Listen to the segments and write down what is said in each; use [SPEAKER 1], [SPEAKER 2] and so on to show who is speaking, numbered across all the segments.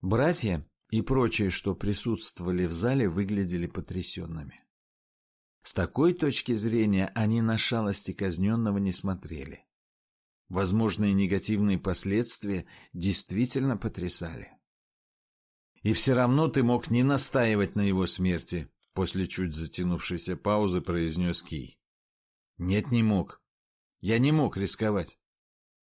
[SPEAKER 1] Братья и прочие, что присутствовали в зале, выглядели потрясенными. С такой точки зрения они на шалости казненного не смотрели. Возможные негативные последствия действительно потрясали. И все равно ты мог не настаивать на его смерти, после чуть затянувшейся паузы произнес Кий. Нет, не мог. Я не мог рисковать.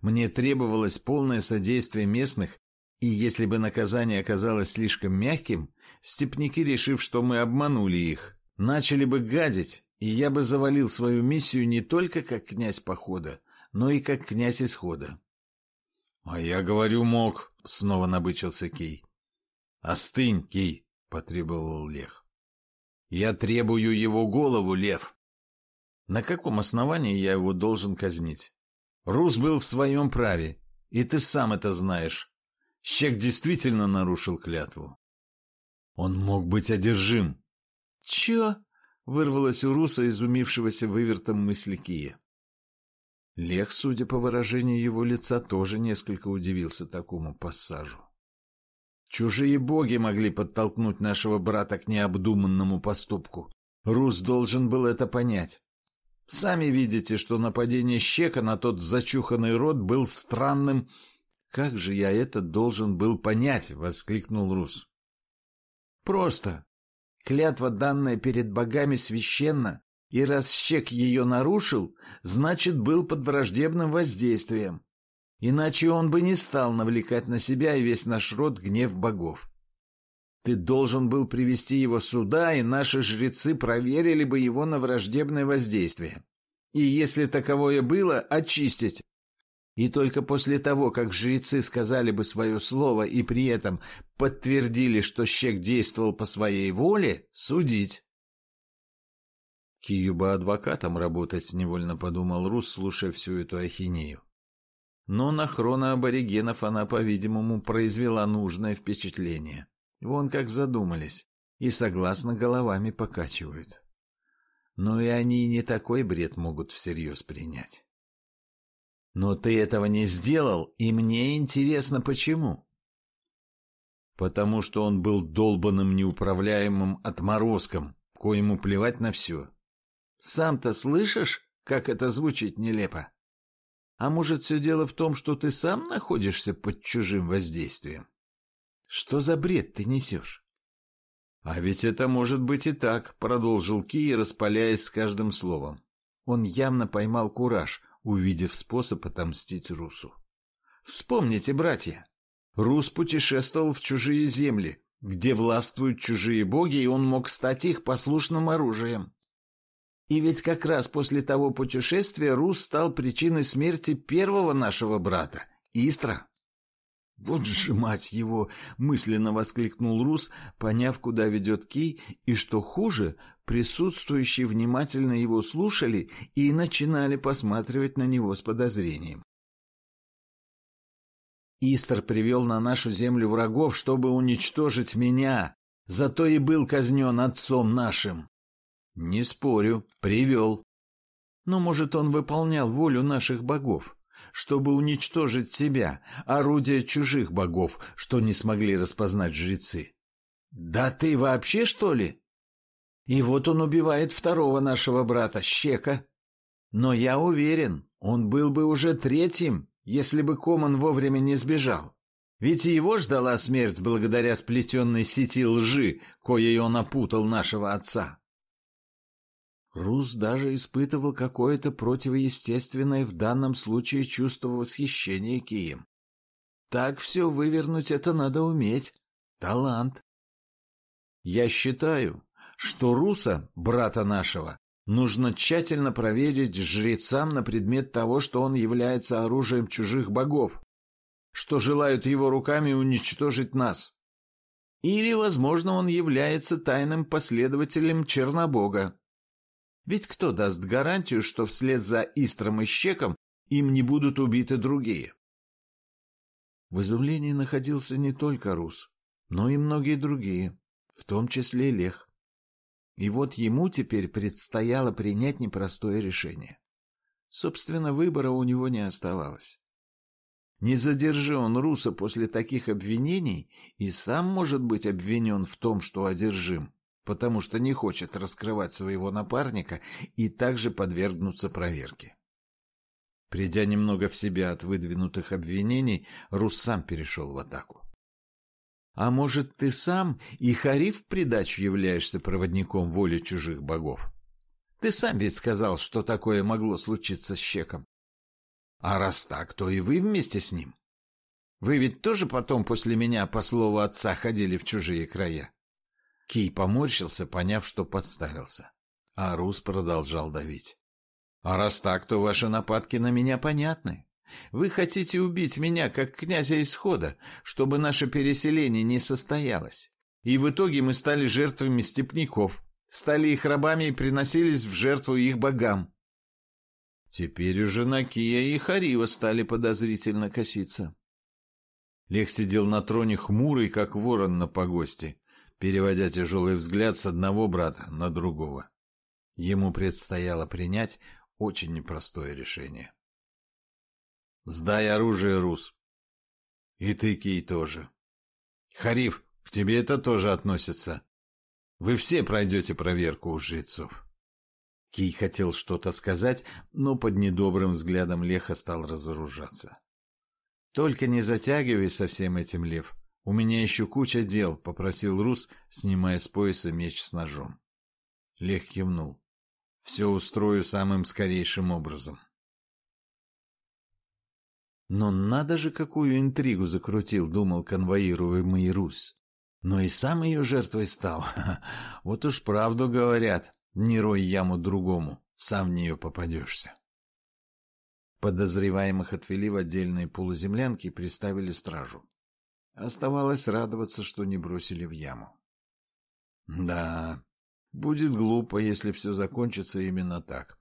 [SPEAKER 1] Мне требовалось полное содействие местных, и если бы наказание оказалось слишком мягким, степники, решив, что мы обманули их, начали бы гадить, и я бы завалил свою миссию не только как князь похода, но и как князь исхода. — А я говорю, мог, — снова набычился Кей. — Остынь, Кей, — потребовал Лех. — Я требую его голову, Лев. На каком основании я его должен казнить? Рус был в своем праве, и ты сам это знаешь. Щек действительно нарушил клятву. Он мог быть одержим. — Чё? — вырвалось у Руса, изумившегося вывертом мысли Кия. Лех, судя по выражению его лица, тоже несколько удивился такому пассажу. Чужие боги могли подтолкнуть нашего брата к необдуманному поступку. Рус должен был это понять. Сами видите, что нападение Щека на тот зачуханный род был странным. «Как же я это должен был понять?» — воскликнул Рус. «Просто. Клятва, данная перед богами, священна, и раз щек ее нарушил, значит, был под враждебным воздействием. Иначе он бы не стал навлекать на себя и весь наш род гнев богов. Ты должен был привести его сюда, и наши жрецы проверили бы его на враждебное воздействие. И если таковое было, очистить. И только после того, как жрецы сказали бы свое слово и при этом подтвердили, что щек действовал по своей воле, судить. Кию бы адвокатом работать, невольно подумал Рус, слушая всю эту ахинею. Но на хроноаборигенов она, по-видимому, произвела нужное впечатление. Вон как задумались и согласно головами покачивают. Но и они не такой бред могут всерьез принять. Но ты этого не сделал, и мне интересно, почему. Потому что он был долбанным неуправляемым отморозком, коему плевать на все. Сам-то слышишь, как это звучит нелепо? А может, все дело в том, что ты сам находишься под чужим воздействием? Что за бред ты несешь? А ведь это может быть и так, продолжил Ки, распаляясь с каждым словом. Он явно поймал кураж, увидев способ отомстить Русу. Вспомните, братья, Рус путешествовал в чужие земли, где властвуют чужие боги, и он мог стать их послушным оружием. И ведь как раз после того путешествия Рус стал причиной смерти первого нашего брата, Истра. «Вот же мать его!» — мысленно воскликнул Рус, поняв, куда ведет Кей, и что хуже, присутствующие внимательно его слушали и начинали посматривать на него с подозрением. Истр привел на нашу землю врагов, чтобы уничтожить меня, зато и был казнен отцом нашим. Не спорю, привел. Но, может, он выполнял волю наших богов, чтобы уничтожить себя, орудие чужих богов, что не смогли распознать жрецы. Да ты вообще, что ли? И вот он убивает второго нашего брата, Щека. Но я уверен, он был бы уже третьим, если бы Коман вовремя не сбежал. Ведь его ждала смерть благодаря сплетенной сети лжи, коей он опутал нашего отца. Рус даже испытывал какое-то противоестественное в данном случае чувство восхищения Кием. Так все вывернуть это надо уметь. Талант. Я считаю, что Руса, брата нашего, нужно тщательно проверить жрецам на предмет того, что он является оружием чужих богов, что желают его руками уничтожить нас. Или, возможно, он является тайным последователем Чернобога, ведь кто даст гарантию, что вслед за Истром и Щеком им не будут убиты другие? В изумлении находился не только Рус, но и многие другие, в том числе Лех. И вот ему теперь предстояло принять непростое решение. Собственно, выбора у него не оставалось. Не задержи он Руса после таких обвинений, и сам может быть обвинен в том, что одержим, потому что не хочет раскрывать своего напарника и также подвергнуться проверке. Придя немного в себя от выдвинутых обвинений, Рус сам перешел в атаку. «А может, ты сам и Хариф в придачу являешься проводником воли чужих богов? Ты сам ведь сказал, что такое могло случиться с Щеком. А раз так, то и вы вместе с ним. Вы ведь тоже потом после меня, по слову отца, ходили в чужие края?» Кий поморщился, поняв, что подставился. А Рус продолжал давить. «А раз так, то ваши нападки на меня понятны. Вы хотите убить меня, как князя Исхода, чтобы наше переселение не состоялось. И в итоге мы стали жертвами степняков, стали их рабами и приносились в жертву их богам. Теперь уже Накия и Харива стали подозрительно коситься. Лех сидел на троне хмурый, как ворон на погосте, переводя тяжелый взгляд с одного брата на другого. Ему предстояло принять очень непростое решение. «Сдай оружие, Рус!» «И ты, Кей, тоже!» «Хариф, к тебе это тоже относится. Вы все пройдете проверку у жрецов». Кий хотел что-то сказать, но под недобрым взглядом Леха стал разоружаться. «Только не затягивай со всем этим, Лев. У меня еще куча дел», — попросил Рус, снимая с пояса меч с ножом. Лех кивнул. «Все устрою самым скорейшим образом». Но надо же, какую интригу закрутил, думал конвоируемый Рус. Но и сам ее жертвой стал. Вот уж правду говорят, не рой яму другому, сам в нее попадешься. Подозреваемых отвели в отдельные полуземлянки и приставили стражу. Оставалось радоваться, что не бросили в яму. Да, будет глупо, если все закончится именно так.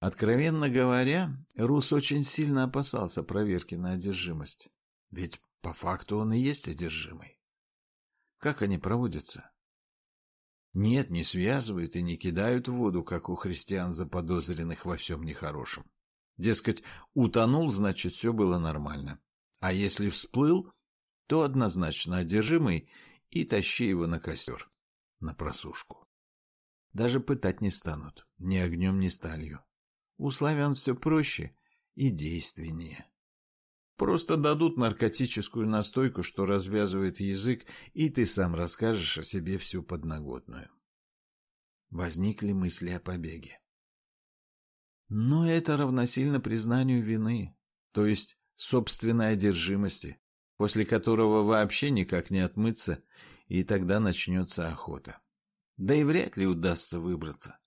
[SPEAKER 1] Откровенно говоря, Рус очень сильно опасался проверки на одержимость. Ведь по факту он и есть одержимый. Как они проводятся? Нет, не связывают и не кидают в воду, как у христиан заподозренных во всем нехорошем. Дескать, утонул, значит, все было нормально. А если всплыл, то однозначно одержимый и тащи его на костер, на просушку. Даже пытать не станут, ни огнем, ни сталью. У славян все проще и действеннее. Просто дадут наркотическую настойку, что развязывает язык, и ты сам расскажешь о себе всю подноготную. Возникли мысли о побеге. Но это равносильно признанию вины, то есть собственной одержимости, после которого вообще никак не отмыться, и тогда начнется охота. Да и вряд ли удастся выбраться.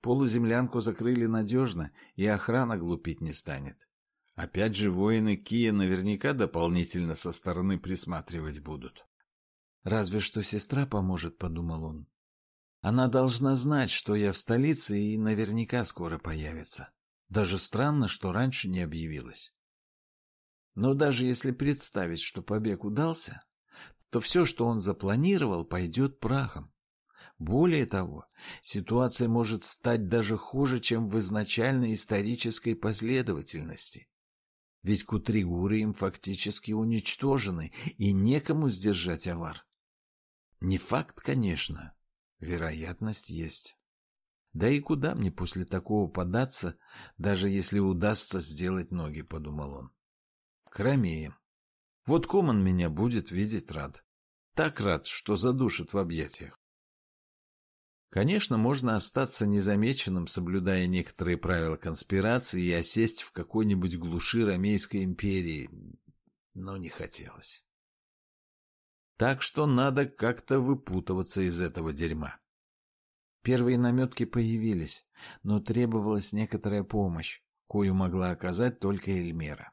[SPEAKER 1] Полуземлянку закрыли надежно, и охрана глупить не станет. Опять же, воины Кия наверняка дополнительно со стороны присматривать будут. «Разве что сестра поможет», — подумал он. «Она должна знать, что я в столице и наверняка скоро появится. Даже странно, что раньше не объявилась. Но даже если представить, что побег удался, то все, что он запланировал, пойдет прахом. Более того, ситуация может стать даже хуже, чем в изначальной исторической последовательности. Ведь кутригуры им фактически уничтожены, и некому сдержать авар. Не факт, конечно, вероятность есть. Да и куда мне после такого податься, даже если удастся сделать ноги, подумал он. Кромеем. Вот Коман меня будет видеть рад. Так рад, что задушит в объятиях. Конечно, можно остаться незамеченным, соблюдая некоторые правила конспирации и осесть в какой-нибудь глуши Ромейской империи, но не хотелось. Так что надо как-то выпутываться из этого дерьма. Первые наметки появились, но требовалась некоторая помощь, кою могла оказать только Эльмера.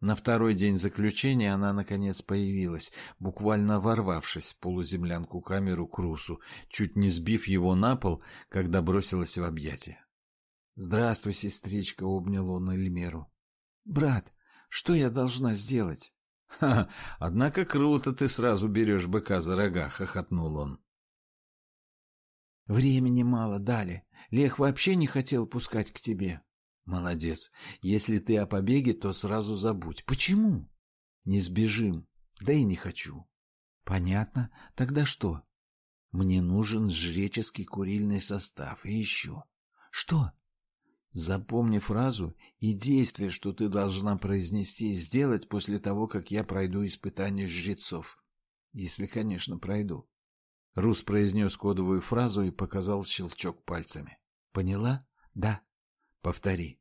[SPEAKER 1] На второй день заключения она, наконец, появилась, буквально ворвавшись в полуземлянку камеру Крусу, чуть не сбив его на пол, когда бросилась в объятия. «Здравствуй, сестричка», — обнял он Эльмеру. «Брат, что я должна сделать?» «Ха, однако круто ты сразу берешь быка за рога», — хохотнул он.
[SPEAKER 2] «Времени мало дали. Лех вообще не хотел пускать к тебе».
[SPEAKER 1] Молодец. Если ты о побеге, то сразу забудь. Почему? Не сбежим. Да и не хочу. Понятно. Тогда что? Мне нужен жреческий курильный состав. И еще. Что? Запомни фразу и действие, что ты должна произнести и сделать после того, как я пройду испытание жрецов. Если, конечно, пройду. Рус произнес кодовую фразу и показал щелчок пальцами. Поняла? Да. Повтори.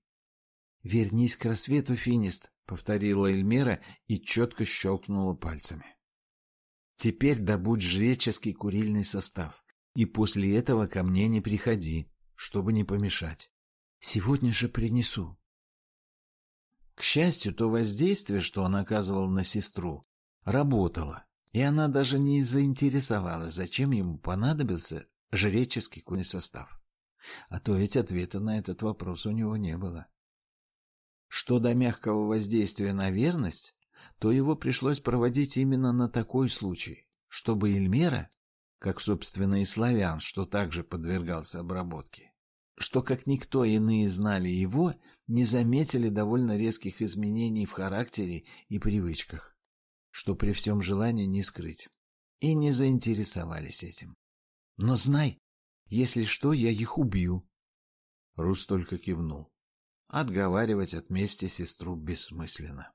[SPEAKER 1] Вернись к рассвету, Финист, повторила Эльмера и четко щелкнула пальцами. Теперь добудь жреческий курильный состав, и после этого ко мне не приходи, чтобы не помешать. Сегодня же принесу. К счастью, то воздействие, что он оказывал на сестру, работало, и она даже не заинтересовалась, зачем ему понадобился жреческий курильный состав. А то ведь ответа на этот вопрос у него не было. Что до мягкого воздействия на верность, то его пришлось проводить именно на такой случай, чтобы Эльмера, как, собственно, и славян, что также подвергался обработке, что, как никто иные знали его, не заметили довольно резких изменений в характере и привычках, что при всем желании не скрыть, и не заинтересовались этим. Но знай, если что, я их убью. Рус только кивнул. Отговаривать от мести сестру бессмысленно.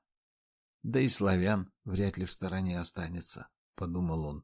[SPEAKER 1] Да и славян вряд ли в стороне останется, подумал он.